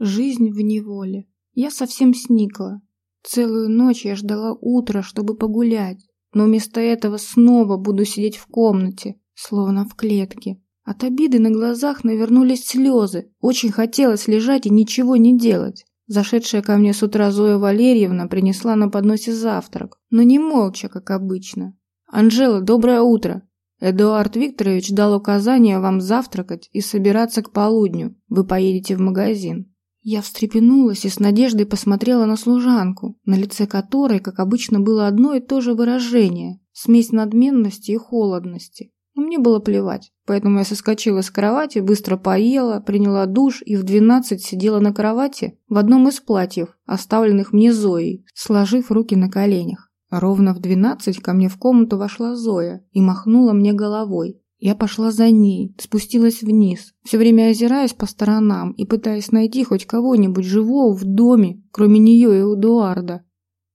Жизнь в неволе. Я совсем сникла. Целую ночь я ждала утра, чтобы погулять, но вместо этого снова буду сидеть в комнате, словно в клетке. От обиды на глазах навернулись слезы. Очень хотелось лежать и ничего не делать. Зашедшая ко мне с утра Зоя Валерьевна принесла на подносе завтрак, но не молча, как обычно. «Анжела, доброе утро!» Эдуард Викторович дал указание вам завтракать и собираться к полудню. Вы поедете в магазин. Я встрепенулась и с надеждой посмотрела на служанку, на лице которой, как обычно, было одно и то же выражение – смесь надменности и холодности. Но мне было плевать, поэтому я соскочила с кровати, быстро поела, приняла душ и в двенадцать сидела на кровати в одном из платьев, оставленных мне Зоей, сложив руки на коленях. Ровно в двенадцать ко мне в комнату вошла Зоя и махнула мне головой. Я пошла за ней, спустилась вниз, все время озираясь по сторонам и пытаясь найти хоть кого-нибудь живого в доме, кроме нее и Эдуарда.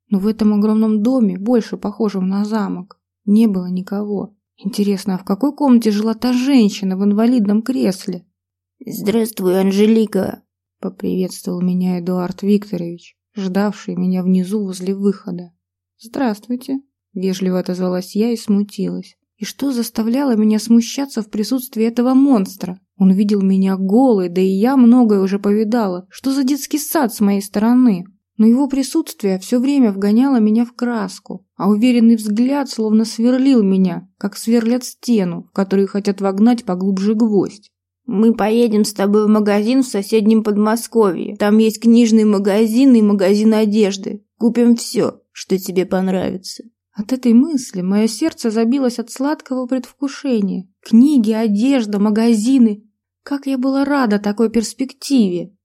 Но в этом огромном доме, больше похожем на замок, не было никого. Интересно, а в какой комнате жила та женщина в инвалидном кресле? «Здравствуй, Анжелика!» — поприветствовал меня Эдуард Викторович, ждавший меня внизу возле выхода. «Здравствуйте!» — вежливо отозвалась я и смутилась. И что заставляло меня смущаться в присутствии этого монстра? Он видел меня голой, да и я многое уже повидала. Что за детский сад с моей стороны? Но его присутствие все время вгоняло меня в краску, а уверенный взгляд словно сверлил меня, как сверлят стену, в которую хотят вогнать поглубже гвоздь. «Мы поедем с тобой в магазин в соседнем Подмосковье. Там есть книжный магазин и магазин одежды. Купим все, что тебе понравится». От этой мысли мое сердце забилось от сладкого предвкушения. Книги, одежда, магазины. Как я была рада такой перспективе.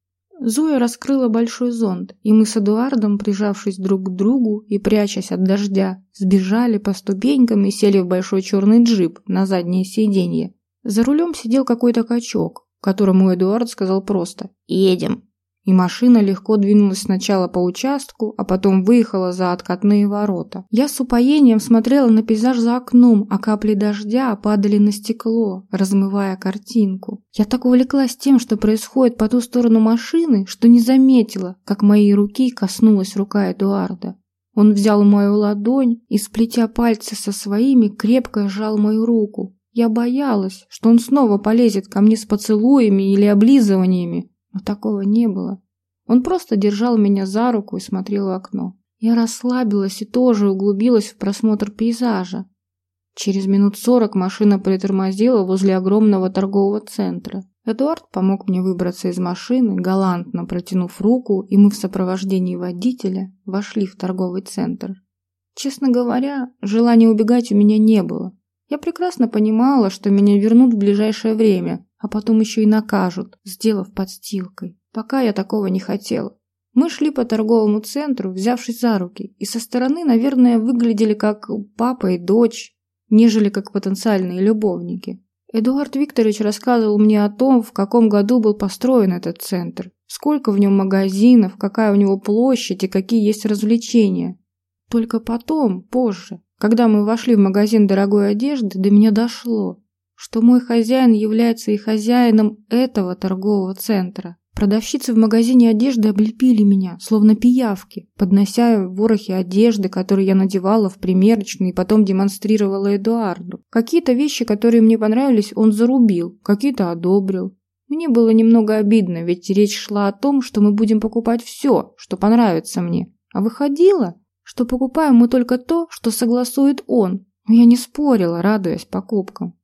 Зоя раскрыла большой зонт, и мы с Эдуардом, прижавшись друг к другу и прячась от дождя, сбежали по ступенькам и сели в большой черный джип на заднее сиденье. За рулем сидел какой-то качок, которому Эдуард сказал просто «Едем» и машина легко двинулась сначала по участку, а потом выехала за откатные ворота. Я с упоением смотрела на пейзаж за окном, а капли дождя падали на стекло, размывая картинку. Я так увлеклась тем, что происходит по ту сторону машины, что не заметила, как моей руки коснулась рука Эдуарда. Он взял мою ладонь и, сплетя пальцы со своими, крепко сжал мою руку. Я боялась, что он снова полезет ко мне с поцелуями или облизываниями, но такого не было. Он просто держал меня за руку и смотрел в окно. Я расслабилась и тоже углубилась в просмотр пейзажа. Через минут сорок машина притормозила возле огромного торгового центра. Эдуард помог мне выбраться из машины, галантно протянув руку, и мы в сопровождении водителя вошли в торговый центр. Честно говоря, желания убегать у меня не было. Я прекрасно понимала, что меня вернут в ближайшее время, а потом еще и накажут, сделав подстилкой. Пока я такого не хотела. Мы шли по торговому центру, взявшись за руки, и со стороны, наверное, выглядели как папа и дочь, нежели как потенциальные любовники. Эдуард Викторович рассказывал мне о том, в каком году был построен этот центр, сколько в нем магазинов, какая у него площадь и какие есть развлечения. Только потом, позже, когда мы вошли в магазин дорогой одежды, до меня дошло что мой хозяин является и хозяином этого торгового центра. Продавщицы в магазине одежды облепили меня, словно пиявки, поднося ворохи одежды, которые я надевала в примерочную и потом демонстрировала Эдуарду. Какие-то вещи, которые мне понравились, он зарубил, какие-то одобрил. Мне было немного обидно, ведь речь шла о том, что мы будем покупать все, что понравится мне. А выходило, что покупаем мы только то, что согласует он. Но я не спорила, радуясь покупкам.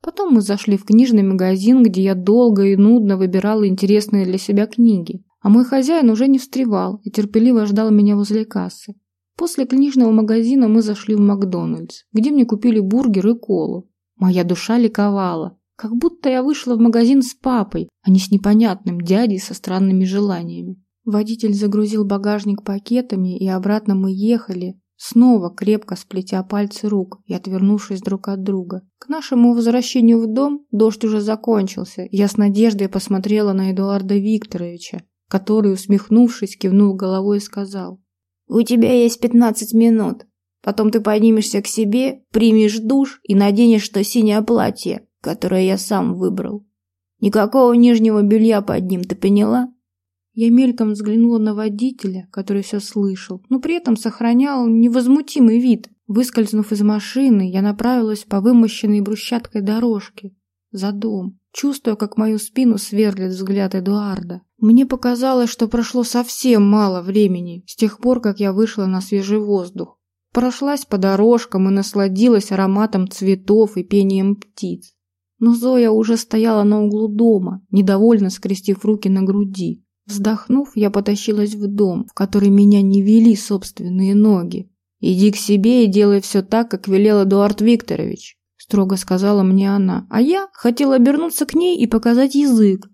Потом мы зашли в книжный магазин, где я долго и нудно выбирала интересные для себя книги, а мой хозяин уже не встревал и терпеливо ждал меня возле кассы. После книжного магазина мы зашли в Макдональдс, где мне купили бургер и колу. Моя душа ликовала, как будто я вышла в магазин с папой, а не с непонятным дядей со странными желаниями. Водитель загрузил багажник пакетами, и обратно мы ехали, снова крепко сплетя пальцы рук и отвернувшись друг от друга. К нашему возвращению в дом дождь уже закончился, я с надеждой посмотрела на Эдуарда Викторовича, который, усмехнувшись, кивнул головой и сказал. «У тебя есть пятнадцать минут. Потом ты поднимешься к себе, примешь душ и наденешь то синее платье, которое я сам выбрал. Никакого нижнего белья под ним, ты поняла?» Я мельком взглянула на водителя, который все слышал, но при этом сохранял невозмутимый вид. Выскользнув из машины, я направилась по вымощенной брусчаткой дорожке за дом, чувствуя, как мою спину сверлит взгляд Эдуарда. Мне показалось, что прошло совсем мало времени с тех пор, как я вышла на свежий воздух. Прошлась по дорожкам и насладилась ароматом цветов и пением птиц. Но Зоя уже стояла на углу дома, недовольно скрестив руки на груди. Вздохнув, я потащилась в дом, в который меня не вели собственные ноги. «Иди к себе и делай все так, как велел Эдуард Викторович», строго сказала мне она, а я хотела обернуться к ней и показать язык.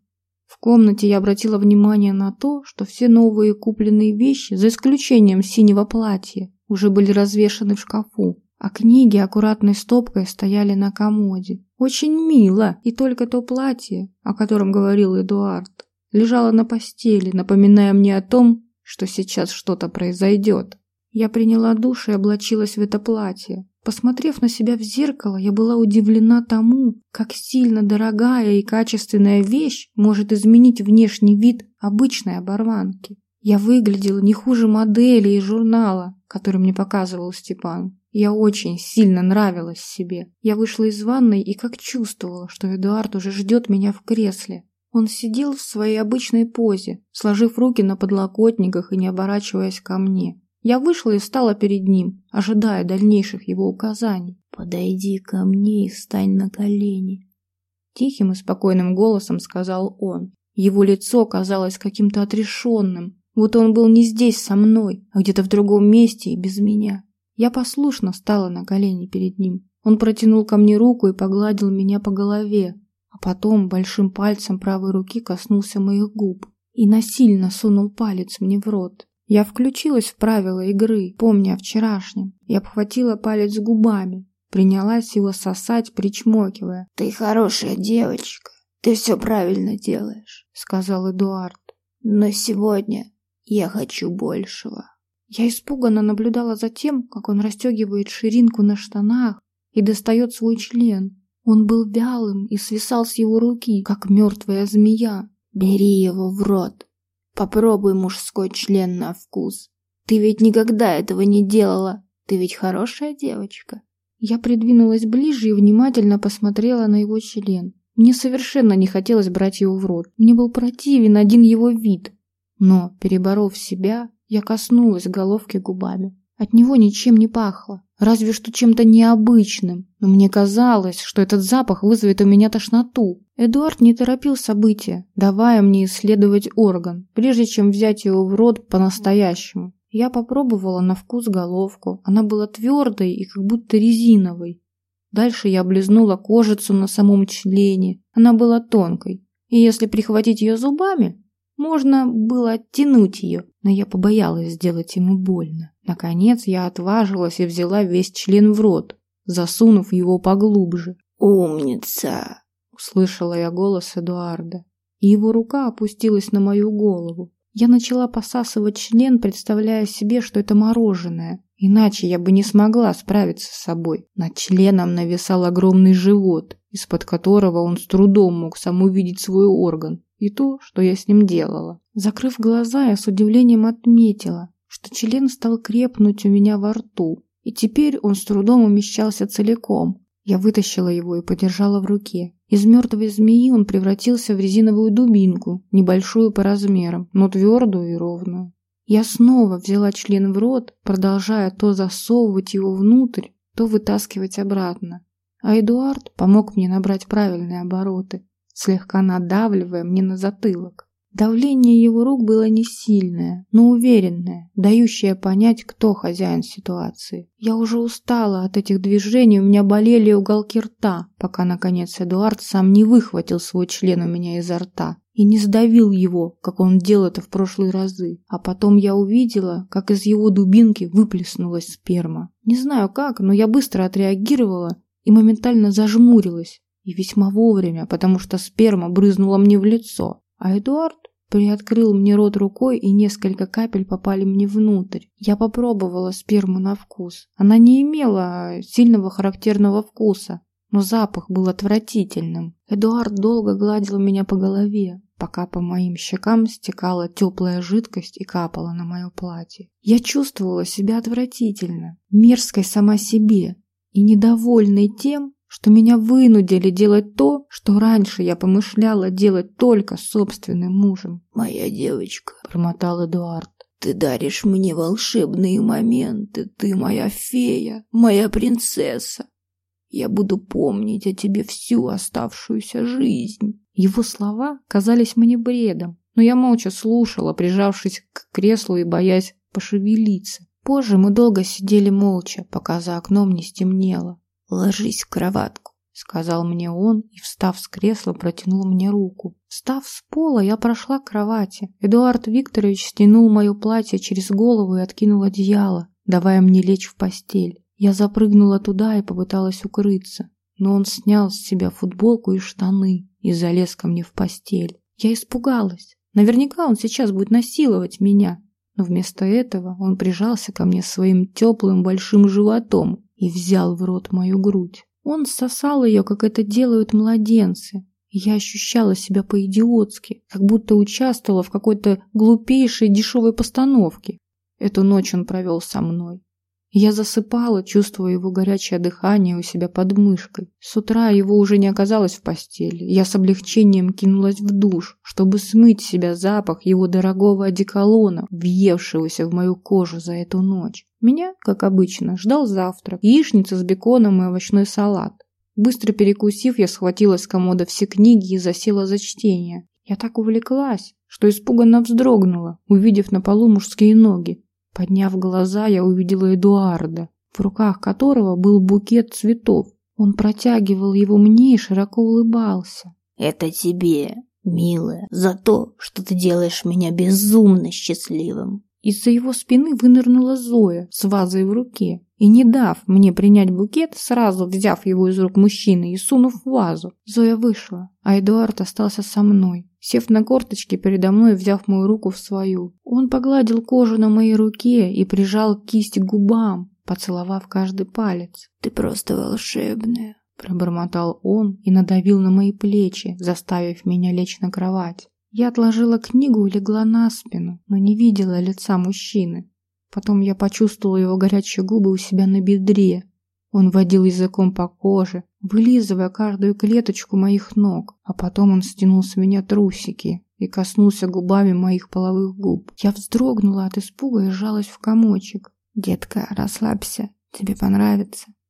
В комнате я обратила внимание на то, что все новые купленные вещи, за исключением синего платья, уже были развешаны в шкафу, а книги аккуратной стопкой стояли на комоде. Очень мило, и только то платье, о котором говорил Эдуард, лежало на постели, напоминая мне о том, что сейчас что-то произойдет. Я приняла душ и облачилась в это платье. Посмотрев на себя в зеркало, я была удивлена тому, как сильно дорогая и качественная вещь может изменить внешний вид обычной оборванки. Я выглядела не хуже модели из журнала, который мне показывал Степан. Я очень сильно нравилась себе. Я вышла из ванной и как чувствовала, что Эдуард уже ждет меня в кресле. Он сидел в своей обычной позе, сложив руки на подлокотниках и не оборачиваясь ко мне. Я вышла и встала перед ним, ожидая дальнейших его указаний. «Подойди ко мне и встань на колени», — тихим и спокойным голосом сказал он. Его лицо казалось каким-то отрешенным, вот он был не здесь со мной, а где-то в другом месте и без меня. Я послушно встала на колени перед ним. Он протянул ко мне руку и погладил меня по голове, а потом большим пальцем правой руки коснулся моих губ и насильно сунул палец мне в рот. Я включилась в правила игры, помня о вчерашнем, и обхватила палец губами, принялась его сосать, причмокивая. «Ты хорошая девочка, ты все правильно делаешь», — сказал Эдуард. «Но сегодня я хочу большего». Я испуганно наблюдала за тем, как он расстегивает ширинку на штанах и достает свой член. Он был вялым и свисал с его руки, как мертвая змея. «Бери его в рот. Попробуй мужской член на вкус. Ты ведь никогда этого не делала. Ты ведь хорошая девочка». Я придвинулась ближе и внимательно посмотрела на его член. Мне совершенно не хотелось брать его в рот. Мне был противен один его вид. Но, переборов себя, я коснулась головки губами. От него ничем не пахло, разве что чем-то необычным, но мне казалось, что этот запах вызовет у меня тошноту. Эдуард не торопил события, давая мне исследовать орган, прежде чем взять его в рот по-настоящему. Я попробовала на вкус головку, она была твердой и как будто резиновой. Дальше я облизнула кожицу на самом члене, она была тонкой, и если прихватить ее зубами, можно было оттянуть ее, но я побоялась сделать ему больно. Наконец я отважилась и взяла весь член в рот, засунув его поглубже. «Умница!» — услышала я голос Эдуарда. И его рука опустилась на мою голову. Я начала посасывать член, представляя себе, что это мороженое. Иначе я бы не смогла справиться с собой. Над членом нависал огромный живот, из-под которого он с трудом мог сам увидеть свой орган и то, что я с ним делала. Закрыв глаза, я с удивлением отметила, что член стал крепнуть у меня во рту, и теперь он с трудом умещался целиком. Я вытащила его и подержала в руке. Из мертвой змеи он превратился в резиновую дубинку, небольшую по размерам, но твердую и ровную. Я снова взяла член в рот, продолжая то засовывать его внутрь, то вытаскивать обратно. А Эдуард помог мне набрать правильные обороты слегка надавливая мне на затылок. Давление его рук было не сильное, но уверенное, дающее понять, кто хозяин ситуации. Я уже устала от этих движений, у меня болели уголки рта, пока, наконец, Эдуард сам не выхватил свой член у меня изо рта и не сдавил его, как он делал это в прошлые разы. А потом я увидела, как из его дубинки выплеснулась сперма. Не знаю как, но я быстро отреагировала и моментально зажмурилась, и весьма вовремя, потому что сперма брызнула мне в лицо, а Эдуард приоткрыл мне рот рукой, и несколько капель попали мне внутрь. Я попробовала сперму на вкус. Она не имела сильного характерного вкуса, но запах был отвратительным. Эдуард долго гладил меня по голове, пока по моим щекам стекала теплая жидкость и капала на мое платье. Я чувствовала себя отвратительно, мерзкой сама себе и недовольной тем, что меня вынудили делать то, что раньше я помышляла делать только с собственным мужем. «Моя девочка», — промотал Эдуард, — «ты даришь мне волшебные моменты, ты моя фея, моя принцесса. Я буду помнить о тебе всю оставшуюся жизнь». Его слова казались мне бредом, но я молча слушала, прижавшись к креслу и боясь пошевелиться. Позже мы долго сидели молча, пока за окном не стемнело. «Ложись в кроватку», — сказал мне он и, встав с кресла, протянул мне руку. Встав с пола, я прошла к кровати. Эдуард Викторович стянул мое платье через голову и откинул одеяло, давая мне лечь в постель. Я запрыгнула туда и попыталась укрыться, но он снял с себя футболку и штаны и залез ко мне в постель. Я испугалась. Наверняка он сейчас будет насиловать меня, но вместо этого он прижался ко мне своим теплым большим животом и взял в рот мою грудь. Он сосал ее, как это делают младенцы. я ощущала себя по-идиотски, как будто участвовала в какой-то глупейшей дешевой постановке. Эту ночь он провел со мной. Я засыпала, чувствуя его горячее дыхание у себя под мышкой. С утра его уже не оказалось в постели. Я с облегчением кинулась в душ, чтобы смыть с себя запах его дорогого одеколона, въевшегося в мою кожу за эту ночь. Меня, как обычно, ждал завтрак, яичница с беконом и овощной салат. Быстро перекусив, я схватила с комода все книги и засела за чтение. Я так увлеклась, что испуганно вздрогнула, увидев на полу мужские ноги. Подняв глаза, я увидела Эдуарда, в руках которого был букет цветов. Он протягивал его мне и широко улыбался. «Это тебе, милая, за то, что ты делаешь меня безумно счастливым». Из-за его спины вынырнула Зоя с вазой в руке и, не дав мне принять букет, сразу взяв его из рук мужчины и сунув в вазу, Зоя вышла, а Эдуард остался со мной сев на корточки передо мной взяв мою руку в свою. Он погладил кожу на моей руке и прижал кисть к губам, поцеловав каждый палец. «Ты просто волшебная», — пробормотал он и надавил на мои плечи, заставив меня лечь на кровать. Я отложила книгу и легла на спину, но не видела лица мужчины. Потом я почувствовала его горячие губы у себя на бедре, он водил языком по коже, вылизывая каждую клеточку моих ног, а потом он стянул с меня трусики и коснулся губами моих половых губ. Я вздрогнула от испуга и сжалась в комочек. «Детка, расслабься, тебе понравится», —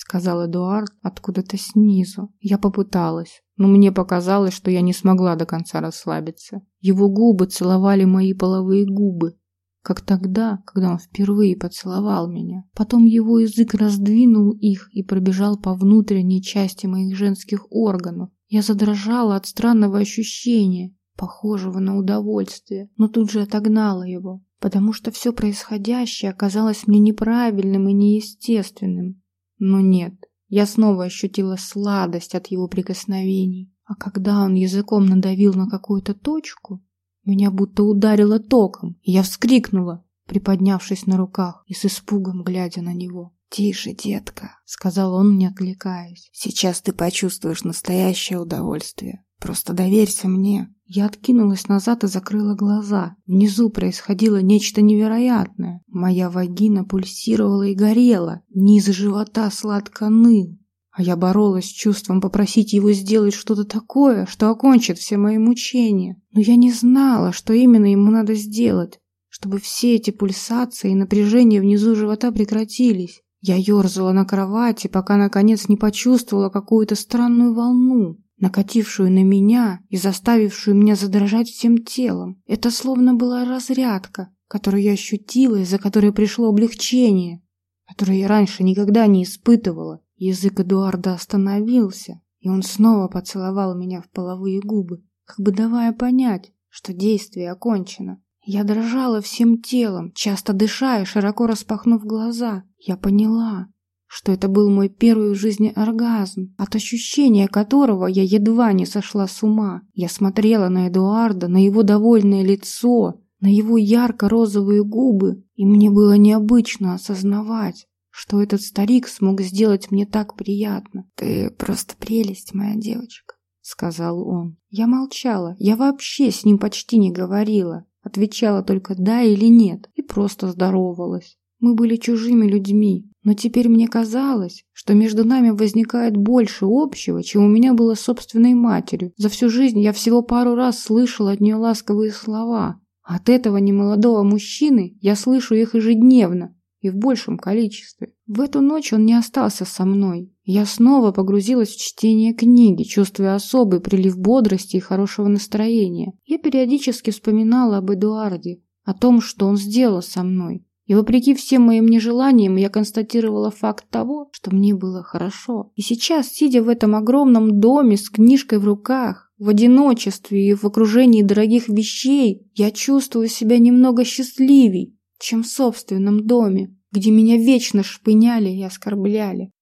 сказал Эдуард откуда-то снизу. Я попыталась, но мне показалось, что я не смогла до конца расслабиться. Его губы целовали мои половые губы, как тогда, когда он впервые поцеловал меня. Потом его язык раздвинул их и пробежал по внутренней части моих женских органов. Я задрожала от странного ощущения, похожего на удовольствие, но тут же отогнала его, потому что все происходящее оказалось мне неправильным и неестественным. Но нет, я снова ощутила сладость от его прикосновений. А когда он языком надавил на какую-то точку, меня будто ударило током, и я вскрикнула, приподнявшись на руках и с испугом глядя на него. «Тише, детка», — сказал он, не отвлекаясь. «Сейчас ты почувствуешь настоящее удовольствие. Просто доверься мне». Я откинулась назад и закрыла глаза. Внизу происходило нечто невероятное. Моя вагина пульсировала и горела. Низ живота сладко ныл. А я боролась с чувством попросить его сделать что-то такое, что окончит все мои мучения. Но я не знала, что именно ему надо сделать, чтобы все эти пульсации и напряжение внизу живота прекратились. Я ерзала на кровати, пока наконец не почувствовала какую-то странную волну, накатившую на меня и заставившую меня задрожать всем телом. Это словно была разрядка, которую я ощутила, из-за которой пришло облегчение, которое я раньше никогда не испытывала. Язык Эдуарда остановился, и он снова поцеловал меня в половые губы, как бы давая понять, что действие окончено. Я дрожала всем телом, часто дыша и широко распахнув глаза. Я поняла, что это был мой первый в жизни оргазм, от ощущения которого я едва не сошла с ума. Я смотрела на Эдуарда, на его довольное лицо, на его ярко-розовые губы, и мне было необычно осознавать, что этот старик смог сделать мне так приятно. Ты просто прелесть, моя девочка, сказал он. Я молчала, я вообще с ним почти не говорила. Отвечала только «да» или «нет» и просто здоровалась. Мы были чужими людьми, но теперь мне казалось, что между нами возникает больше общего, чем у меня было с собственной матерью. За всю жизнь я всего пару раз слышала от нее ласковые слова. От этого немолодого мужчины я слышу их ежедневно и в большем количестве. В эту ночь он не остался со мной. Я снова погрузилась в чтение книги, чувствуя особый прилив бодрости и хорошего настроения. Я периодически вспоминала об Эдуарде, о том, что он сделал со мной. И вопреки всем моим нежеланиям, я констатировала факт того, что мне было хорошо. И сейчас, сидя в этом огромном доме с книжкой в руках, в одиночестве и в окружении дорогих вещей, я чувствую себя немного счастливей, чем в собственном доме, где меня вечно шпыняли и оскорбляли.